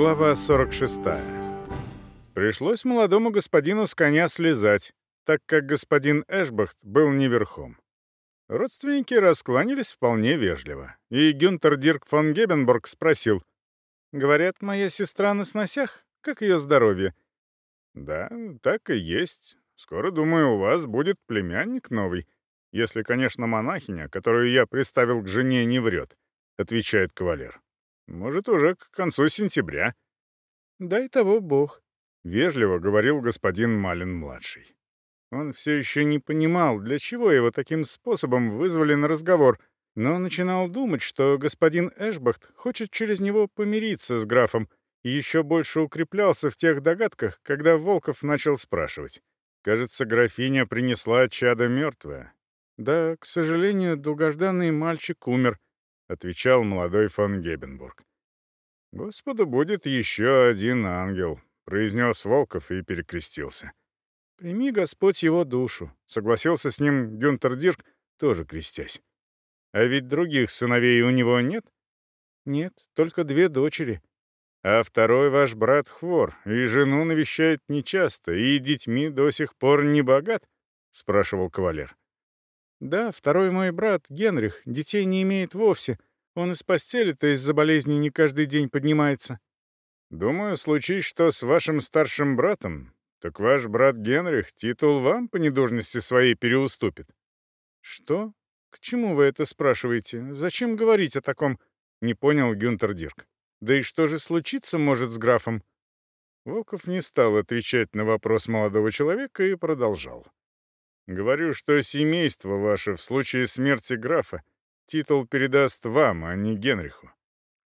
Глава 46. Пришлось молодому господину с коня слезать, так как господин Эшбахт был не верхом. Родственники раскланялись вполне вежливо, и Гюнтер Дирк фон Гебенбург спросил, «Говорят, моя сестра на сносях? Как ее здоровье?» «Да, так и есть. Скоро, думаю, у вас будет племянник новый. Если, конечно, монахиня, которую я приставил к жене, не врет», — отвечает кавалер. Может, уже к концу сентября. Дай того бог. Вежливо говорил господин Малин-младший. Он все еще не понимал, для чего его таким способом вызвали на разговор, но начинал думать, что господин Эшбахт хочет через него помириться с графом, и еще больше укреплялся в тех догадках, когда Волков начал спрашивать. Кажется, графиня принесла чадо мертвое. Да, к сожалению, долгожданный мальчик умер — отвечал молодой фон Гебенбург. «Господу будет еще один ангел», — произнес Волков и перекрестился. «Прими Господь его душу», — согласился с ним Гюнтер Дирк, тоже крестясь. «А ведь других сыновей у него нет?» «Нет, только две дочери». «А второй ваш брат хвор, и жену навещает нечасто, и детьми до сих пор не богат?» — спрашивал кавалер. «Да, второй мой брат, Генрих, детей не имеет вовсе. Он из постели-то из-за болезни не каждый день поднимается». «Думаю, случись что с вашим старшим братом, так ваш брат Генрих титул вам по недужности своей переуступит». «Что? К чему вы это спрашиваете? Зачем говорить о таком?» — не понял Гюнтер Дирк. «Да и что же случится может с графом?» Волков не стал отвечать на вопрос молодого человека и продолжал. Говорю, что семейство ваше в случае смерти графа титул передаст вам, а не Генриху».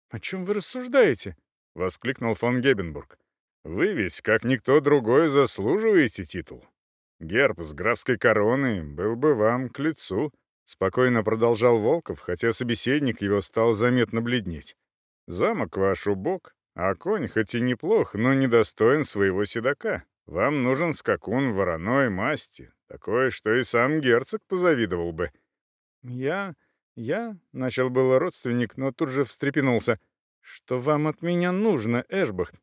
«О чем вы рассуждаете?» — воскликнул фон Гебенбург. «Вы ведь, как никто другой, заслуживаете титул. Герб с графской короной был бы вам к лицу», — спокойно продолжал Волков, хотя собеседник его стал заметно бледнеть. «Замок ваш убог, а конь хоть и неплох, но недостоин своего седока. Вам нужен скакун вороной масти, такой, что и сам герцог позавидовал бы». «Я... я...» — начал было родственник, но тут же встрепенулся. «Что вам от меня нужно, Эшбахт?»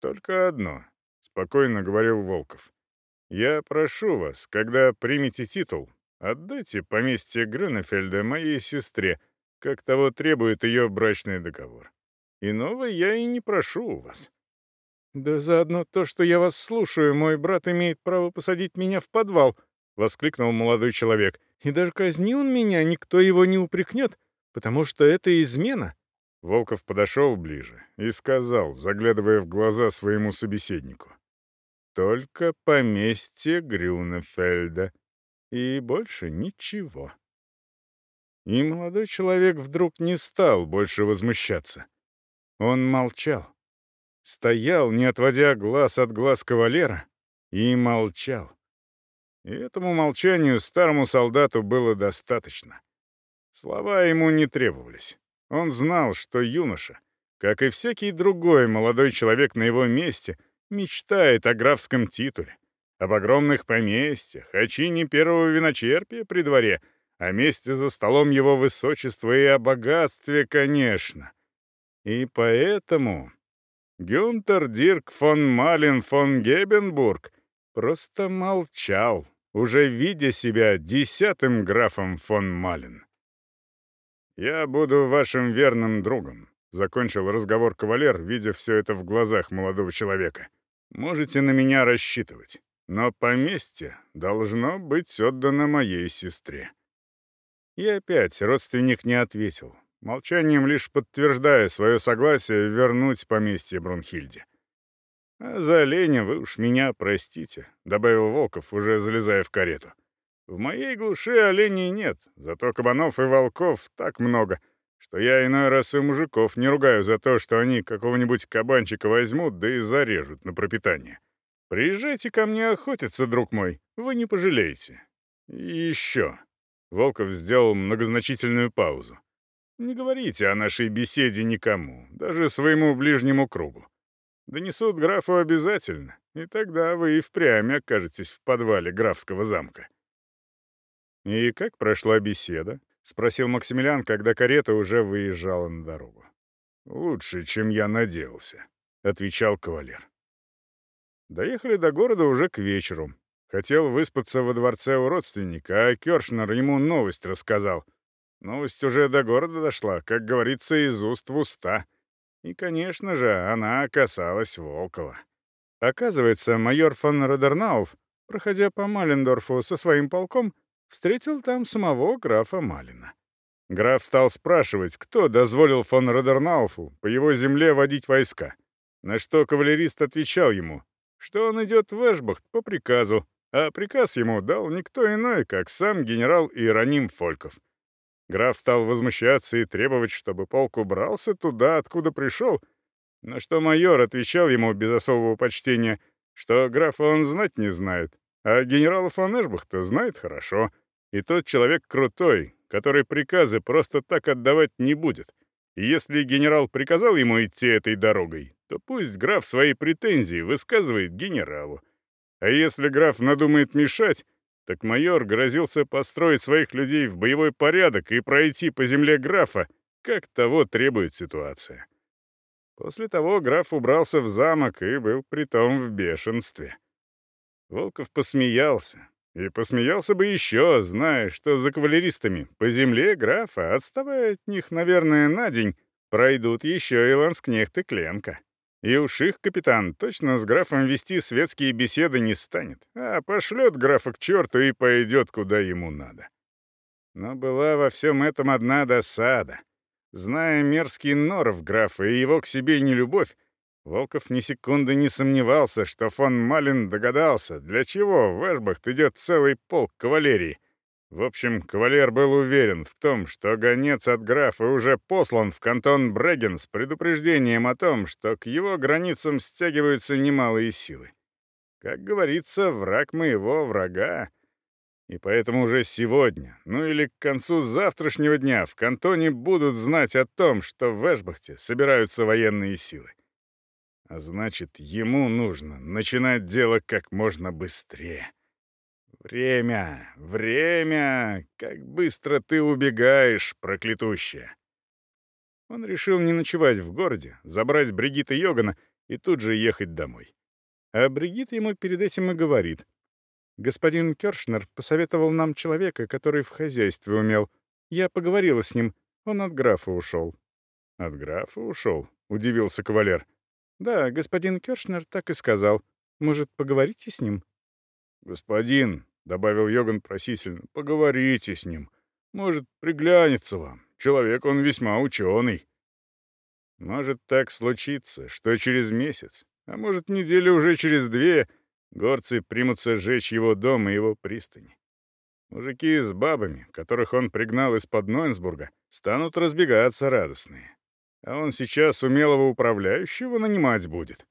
«Только одно», — спокойно говорил Волков. «Я прошу вас, когда примете титул, отдайте поместье Грюнефельда моей сестре, как того требует ее брачный договор. Иного я «Да заодно то, что я вас слушаю, мой брат имеет право посадить меня в подвал», — воскликнул молодой человек. «И даже казни он меня, никто его не упрекнет, потому что это измена». Волков подошел ближе и сказал, заглядывая в глаза своему собеседнику. «Только поместье Грюнефельда и больше ничего». И молодой человек вдруг не стал больше возмущаться. Он молчал стоял, не отводя глаз от глаз кавалера, и молчал. И этому молчанию старому солдату было достаточно. Слова ему не требовались. Он знал, что юноша, как и всякий другой молодой человек на его месте, мечтает о графском титуле, об огромных поместьях, о чине первого виночерпия при дворе, о месте за столом его высочества и о богатстве, конечно. И поэтому Гюнтер Дирк фон Малин фон Гебенбург просто молчал, уже видя себя десятым графом фон Малин. «Я буду вашим верным другом», — закончил разговор кавалер, видя все это в глазах молодого человека. «Можете на меня рассчитывать, но поместье должно быть отдано моей сестре». И опять родственник не ответил, Молчанием лишь подтверждая свое согласие вернуть поместье Брунхильде. «А за оленя вы уж меня простите», — добавил Волков, уже залезая в карету. «В моей глуши оленей нет, зато кабанов и волков так много, что я иной раз и мужиков не ругаю за то, что они какого-нибудь кабанчика возьмут, да и зарежут на пропитание. Приезжайте ко мне охотиться, друг мой, вы не пожалеете. И еще». Волков сделал многозначительную паузу. Не говорите о нашей беседе никому, даже своему ближнему кругу. Донесут графу обязательно, и тогда вы и впрямь окажетесь в подвале графского замка». «И как прошла беседа?» — спросил Максимилиан, когда карета уже выезжала на дорогу. «Лучше, чем я надеялся», — отвечал кавалер. Доехали до города уже к вечеру. Хотел выспаться во дворце у родственника, а Кёршнер ему новость рассказал — Новость уже до города дошла, как говорится, из уст в уста. И, конечно же, она касалась Волкова. Оказывается, майор фон Родернауф, проходя по Малендорфу со своим полком, встретил там самого графа Малина. Граф стал спрашивать, кто дозволил фон Родернауфу по его земле водить войска. На что кавалерист отвечал ему, что он идет в Эшбахт по приказу, а приказ ему дал никто иной, как сам генерал Иероним Фольков — Граф стал возмущаться и требовать, чтобы полк убрался туда, откуда пришел, на что майор отвечал ему без особого почтения, что графа он знать не знает, а генерала фон Эшбахта знает хорошо, и тот человек крутой, который приказы просто так отдавать не будет. И если генерал приказал ему идти этой дорогой, то пусть граф свои претензии высказывает генералу. А если граф надумает мешать, так майор грозился построить своих людей в боевой порядок и пройти по земле графа, как того требует ситуация. После того граф убрался в замок и был притом в бешенстве. Волков посмеялся. И посмеялся бы еще, зная, что за кавалеристами по земле графа, отставая от них, наверное, на день, пройдут еще и ланскнехты Кленка. И уж их капитан точно с графом вести светские беседы не станет, а пошлет графа к черту и пойдет, куда ему надо. Но была во всем этом В общем, кавалер был уверен в том, что гонец от графа уже послан в кантон Бреген с предупреждением о том, что к его границам стягиваются немалые силы. Как говорится, враг моего врага. И поэтому уже сегодня, ну или к концу завтрашнего дня, в кантоне будут знать о том, что в Эшбахте собираются военные силы. А значит, ему нужно начинать дело как можно быстрее. «Время! Время! Как быстро ты убегаешь, проклятущая!» Он решил не ночевать в городе, забрать Бригита Йогана и тут же ехать домой. А Бригитта ему перед этим и говорит. «Господин Кёршнер посоветовал нам человека, который в хозяйстве умел. Я поговорила с ним. Он от графа ушел». «От графа ушел?» — удивился кавалер. «Да, господин Кёршнер так и сказал. Может, поговорите с ним?» «Господин», Добавил Йоган просительно. «Поговорите с ним. Может, приглянется вам. Человек он весьма ученый». Может так случиться, что через месяц, а может неделю уже через две, горцы примутся сжечь его дом и его пристани. Мужики с бабами, которых он пригнал из-под Нойнсбурга, станут разбегаться радостные. А он сейчас умелого управляющего нанимать будет.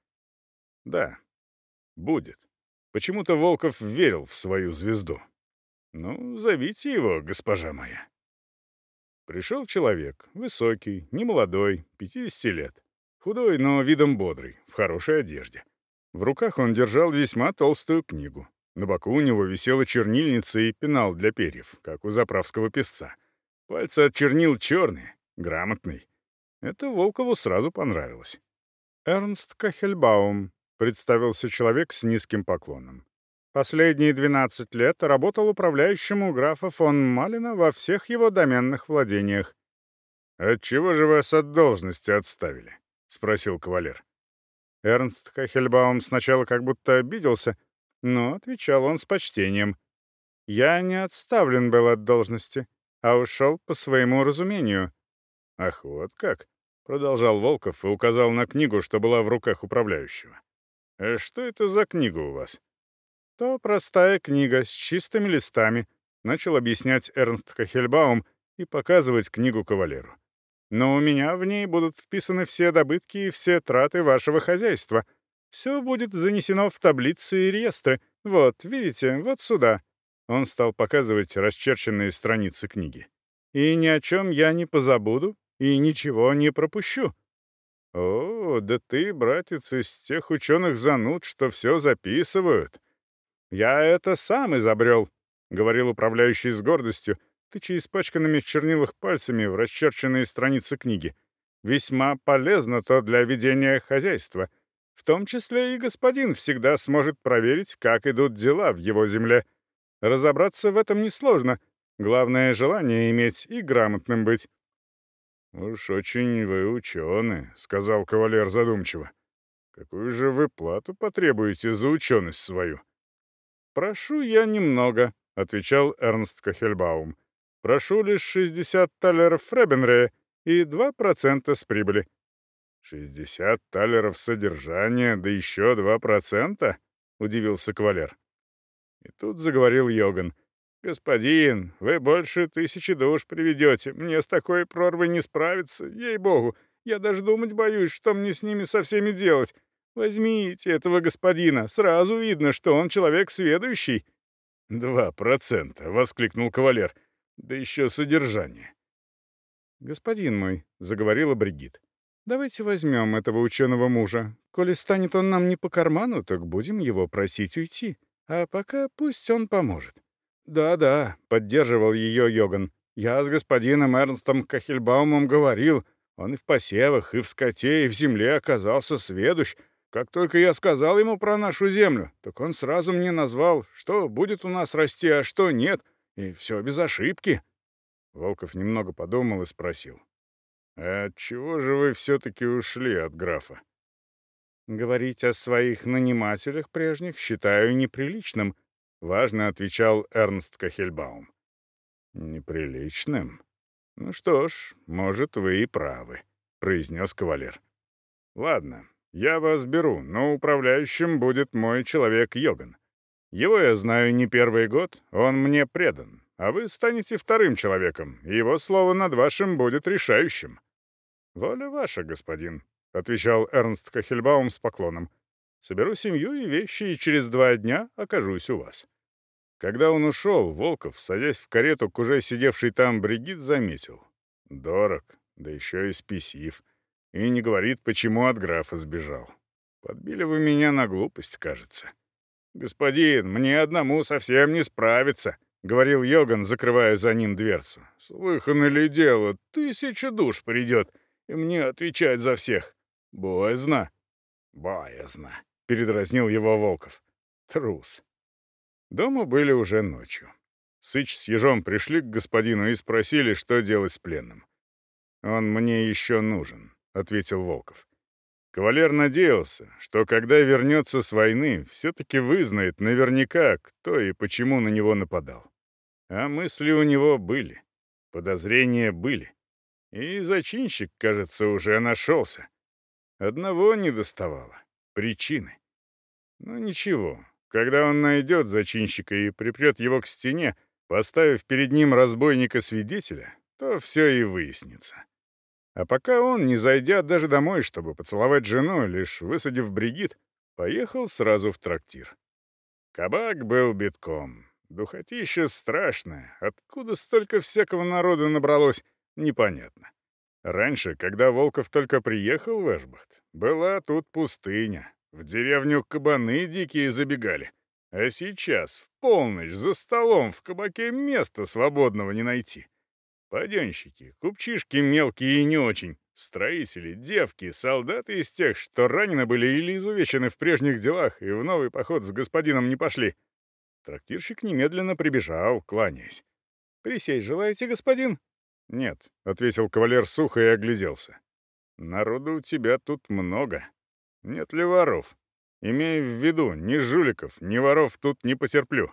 Да, будет. Почему-то Волков верил в свою звезду. «Ну, зовите его, госпожа моя». Пришел человек, высокий, немолодой, 50 лет. Худой, но видом бодрый, в хорошей одежде. В руках он держал весьма толстую книгу. На боку у него висела чернильница и пенал для перьев, как у заправского песца. Пальцы от чернил черные, грамотный. Это Волкову сразу понравилось. «Эрнст Кахельбаум», Представился человек с низким поклоном. Последние 12 лет работал управляющим у графа фон Малина во всех его доменных владениях. «Отчего же вас от должности отставили?» — спросил кавалер. Эрнст Кахельбаум сначала как будто обиделся, но отвечал он с почтением. «Я не отставлен был от должности, а ушел по своему разумению». «Ах, вот как!» — продолжал Волков и указал на книгу, что была в руках управляющего. Э, что это за книга у вас?» «То простая книга с чистыми листами», — начал объяснять Эрнст Кахельбаум и показывать книгу кавалеру. «Но у меня в ней будут вписаны все добытки и все траты вашего хозяйства. Все будет занесено в таблицы и реестры. Вот, видите, вот сюда». Он стал показывать расчерченные страницы книги. «И ни о чем я не позабуду и ничего не пропущу. «О, да ты, братец, из тех ученых зануд, что все записывают!» «Я это сам изобрел», — говорил управляющий с гордостью, тыча испачканными в чернилах пальцами в расчерченные страницы книги. «Весьма полезно то для ведения хозяйства. В том числе и господин всегда сможет проверить, как идут дела в его земле. Разобраться в этом несложно. Главное — желание иметь и грамотным быть. «Уж очень вы ученые, сказал кавалер задумчиво. «Какую же вы плату потребуете за ученость свою?» «Прошу я немного», — отвечал Эрнст Кахельбаум. «Прошу лишь 60 талеров Фребенре и 2% с прибыли». Шестьдесят талеров содержания, да еще два процента? удивился кавалер. И тут заговорил Йоган. «Господин, вы больше тысячи душ приведете. Мне с такой прорвой не справиться, ей-богу. Я даже думать боюсь, что мне с ними со всеми делать. Возьмите этого господина, сразу видно, что он человек сведущий». «Два процента», — воскликнул кавалер. «Да еще содержание». «Господин мой», — заговорила Бригит, — «давайте возьмем этого ученого мужа. Коли станет он нам не по карману, так будем его просить уйти. А пока пусть он поможет». Да, да, поддерживал ее Йоган. Я с господином Эрнстом Кахельбаумом говорил. Он и в посевах, и в скоте, и в земле оказался сведущ. Как только я сказал ему про нашу землю, так он сразу мне назвал, что будет у нас расти, а что нет, и все без ошибки. Волков немного подумал и спросил. «А чего же вы все-таки ушли от графа?» «Говорить о своих нанимателях прежних считаю неприличным», важно отвечал Эрнст Кахельбаум. «Неприличным? Ну что ж, может, вы и правы», — произнес кавалер. «Ладно, я вас беру, но управляющим будет мой человек Йоган. Его я знаю не первый год, он мне предан, а вы станете вторым человеком, и его слово над вашим будет решающим». «Воля ваша, господин», — отвечал Эрнст Кахельбаум с поклоном. «Соберу семью и вещи, и через два дня окажусь у вас». Когда он ушел, Волков, садясь в карету к уже сидевшей там Бригит, заметил. Дорог, да еще и спесив. И не говорит, почему от графа сбежал. Подбили вы меня на глупость, кажется. «Господин, мне одному совсем не справиться», — говорил Йоган, закрывая за ним дверцу. «Слыхано ли дело? Тысяча душ придет, и мне отвечать за всех. Боязно». «Боязно», — передразнил его Волков. «Трус». Дома были уже ночью. Сыч с ежом пришли к господину и спросили, что делать с пленным. «Он мне еще нужен», — ответил Волков. Кавалер надеялся, что когда вернется с войны, все-таки вызнает наверняка, кто и почему на него нападал. А мысли у него были, подозрения были. И зачинщик, кажется, уже нашелся. Одного не доставало — причины. Но ну, ничего, когда он найдет зачинщика и припрет его к стене, поставив перед ним разбойника-свидетеля, то все и выяснится. А пока он, не зайдя даже домой, чтобы поцеловать жену, лишь высадив бригит, поехал сразу в трактир. Кабак был битком. Духотища страшная. Откуда столько всякого народа набралось, непонятно. Раньше, когда Волков только приехал в Эшбахт, была тут пустыня, в деревню кабаны дикие забегали. А сейчас, в полночь, за столом в кабаке места свободного не найти. Паденщики, купчишки мелкие и не очень, строители, девки, солдаты из тех, что ранены были или изувечены в прежних делах и в новый поход с господином не пошли. Трактирщик немедленно прибежал, кланяясь. «Присесть желаете, господин?» «Нет», — ответил кавалер сухо и огляделся. «Народу у тебя тут много. Нет ли воров? Имею в виду ни жуликов, ни воров тут не потерплю.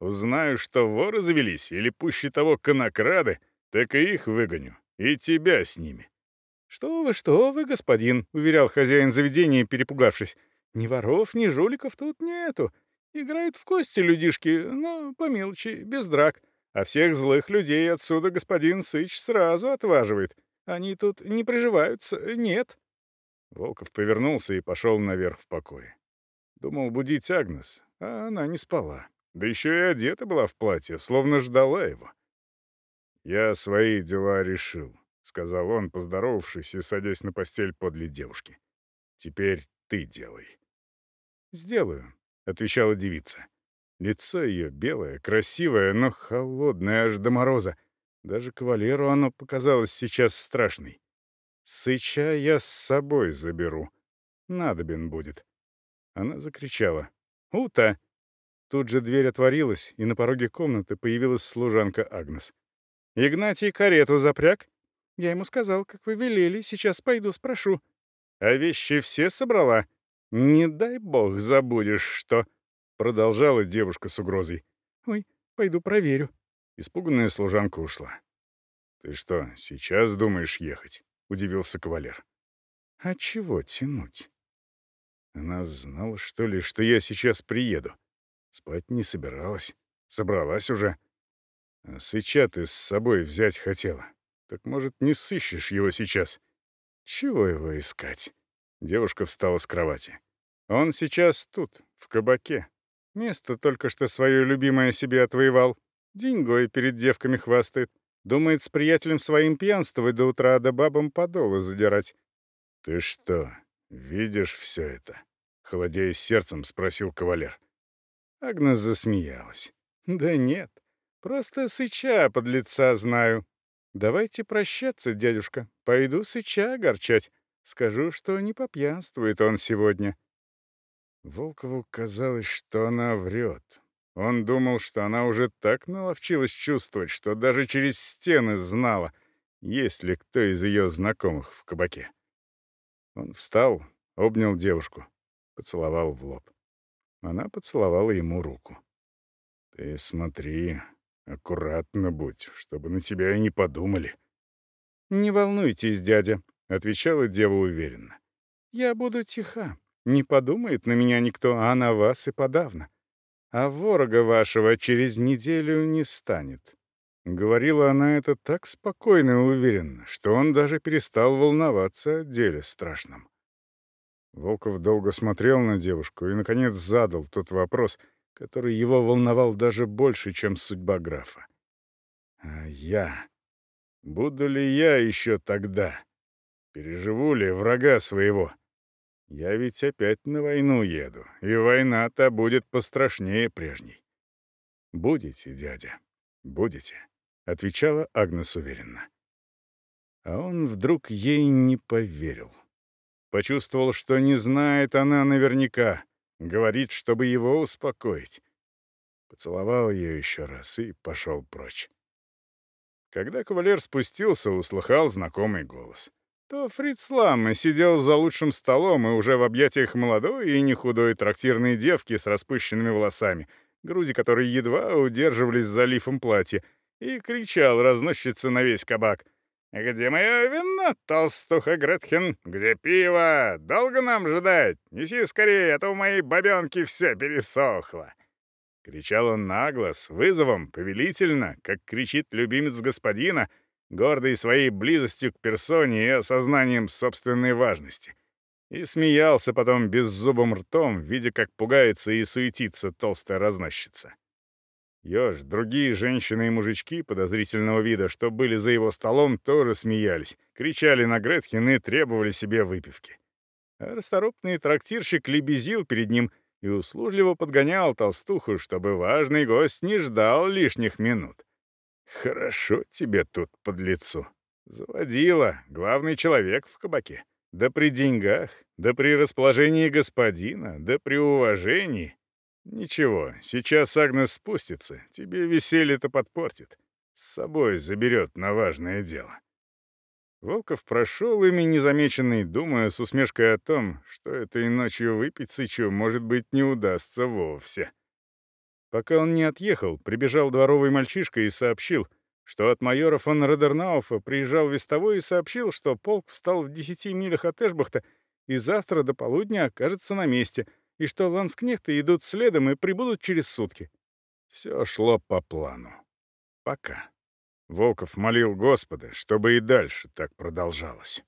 Узнаю, что воры завелись, или пуще того конокрады, так и их выгоню, и тебя с ними». «Что вы, что вы, господин», — уверял хозяин заведения, перепугавшись. «Ни воров, ни жуликов тут нету. Играют в кости людишки, но по мелочи, без драк. А всех злых людей отсюда господин Сыч сразу отваживает. Они тут не приживаются, нет». Волков повернулся и пошел наверх в покое. Думал будить Агнес, а она не спала. Да еще и одета была в платье, словно ждала его. «Я свои дела решил», — сказал он, поздоровавшись и садясь на постель подле девушки. «Теперь ты делай». «Сделаю», — отвечала девица. Лицо ее белое, красивое, но холодное аж до мороза. Даже кавалеру оно показалось сейчас страшной. Сыча я с собой заберу. Надобен будет. Она закричала. «Ута!» Тут же дверь отворилась, и на пороге комнаты появилась служанка Агнес. «Игнатий карету запряг?» «Я ему сказал, как вы велели, сейчас пойду спрошу». «А вещи все собрала?» «Не дай бог забудешь, что...» Продолжала девушка с угрозой. «Ой, пойду проверю». Испуганная служанка ушла. — удивился кавалер. «А чего тянуть?» Она знала, что ли, что я сейчас приеду. Спать не собиралась. Собралась уже. А сыча ты с собой взять хотела. Так, может, не сыщешь его сейчас? Чего его искать? Девушка встала с кровати. Он сейчас тут, в кабаке. Место только что свое любимое себе отвоевал. Деньгой перед девками хвастает. Думает с приятелем своим пьянствовать до утра, да бабам подолы задирать. «Ты что, видишь все это?» — холодея сердцем, спросил кавалер. Агнес засмеялась. «Да нет, просто сыча под лица знаю. Давайте прощаться, дядюшка. Он думал, что она уже так наловчилась чувствовать, что даже через стены знала, есть ли кто из ее знакомых в кабаке. Он встал, обнял девушку, поцеловал в лоб. Она поцеловала ему руку. «Ты смотри, аккуратно будь, чтобы на тебя и не подумали». «Не волнуйтесь, дядя», — отвечала дева уверенно. «Я буду тиха. Не подумает на меня никто, а на вас и подавно. А ворога вашего через неделю не станет». Говорила она это так спокойно и уверенно, что он даже перестал волноваться о деле страшном. Волков долго смотрел Я ведь опять на войну еду, и война-то будет пострашнее прежней. «Будете, дядя, будете», — отвечала Агнес уверенно. А он вдруг ей не поверил. Почувствовал, что не знает она наверняка, говорит, чтобы его успокоить. Поцеловал ее еще раз и пошел прочь. Когда кавалер спустился, услыхал знакомый голос — то Фриц Лам сидел за лучшим столом и уже в объятиях молодой и нехудой трактирной девки с распущенными волосами, груди которой едва удерживались за лифом платья, и кричал разносчица на весь кабак. «Где мое вино, толстуха Гретхен? Где пиво? Долго нам ждать? Неси скорее, а то у моей бабенки все пересохло!» Кричал он нагло, с вызовом, повелительно, как кричит любимец господина — гордый своей близостью к персоне и осознанием собственной важности. И смеялся потом беззубым ртом, видя, как пугается и суетится толстая разносчица. Ёж, другие женщины и мужички подозрительного вида, что были за его столом, тоже смеялись, кричали на Гретхен и требовали себе выпивки. А расторопный трактирщик лебезил перед ним и услужливо подгонял толстуху, чтобы важный гость не ждал лишних минут. Хорошо тебе тут под лицо. Заводила, главный человек в кабаке. Да при деньгах, да при расположении господина, да при уважении. Ничего, сейчас Агнес спустится, тебе веселье-то подпортит. С собой заберет на важное дело. Волков прошел ими незамеченный, думая с усмешкой о том, что этой ночью выпить сычу, может быть, не удастся вовсе. — Пока он не отъехал, прибежал дворовый мальчишка и сообщил, что от майора фон Родернауфа приезжал вестовой и сообщил, что полк встал в десяти милях от Эшбахта и завтра до полудня окажется на месте, и что ланскнехты идут следом и прибудут через сутки. Все шло по плану. Пока. Волков молил Господа, чтобы и дальше так продолжалось.